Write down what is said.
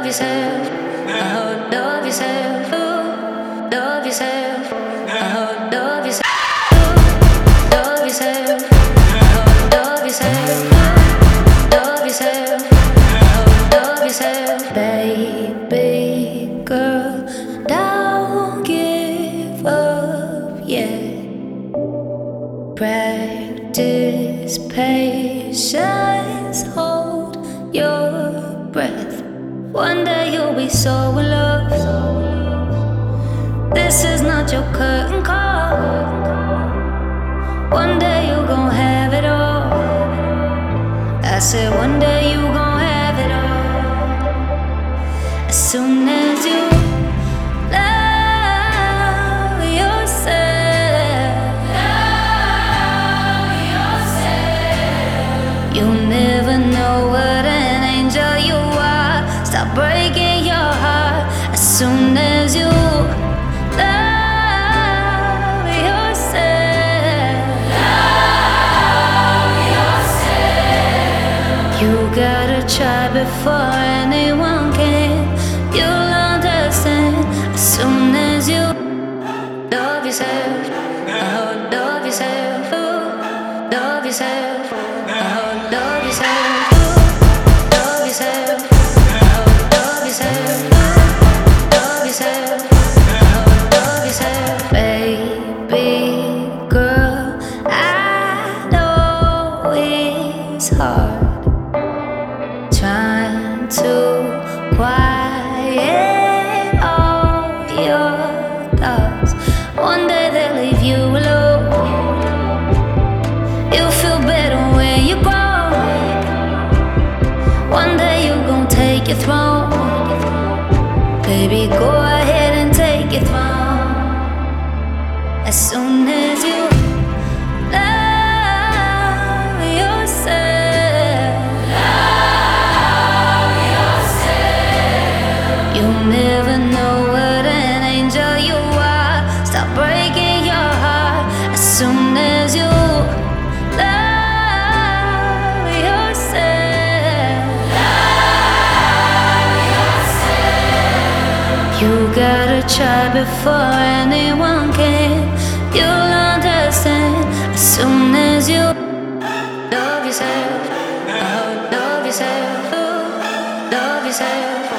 love yourself. Love yourself. Love. Oh, yourself. Love yourself. Love yourself. Love yourself. Love yourself. Baby girl, don't give up yet. Practice patience, hold your breath. One day you'll be so in love. This is not your curtain call. Soon as you love yourself. Love yourself. You gotta try before anyone can. You'll understand as soon as you love yourself. Oh, love yourself. Ooh, love yourself. Hard trying to quiet all your thoughts. One day they'll leave you alone. You'll feel better when you. One day you gon' take your throne. Baby, go ahead and take your throne. As soon as You gotta try before anyone can. You'll understand as soon as you love yourself. Love yourself. Love yourself.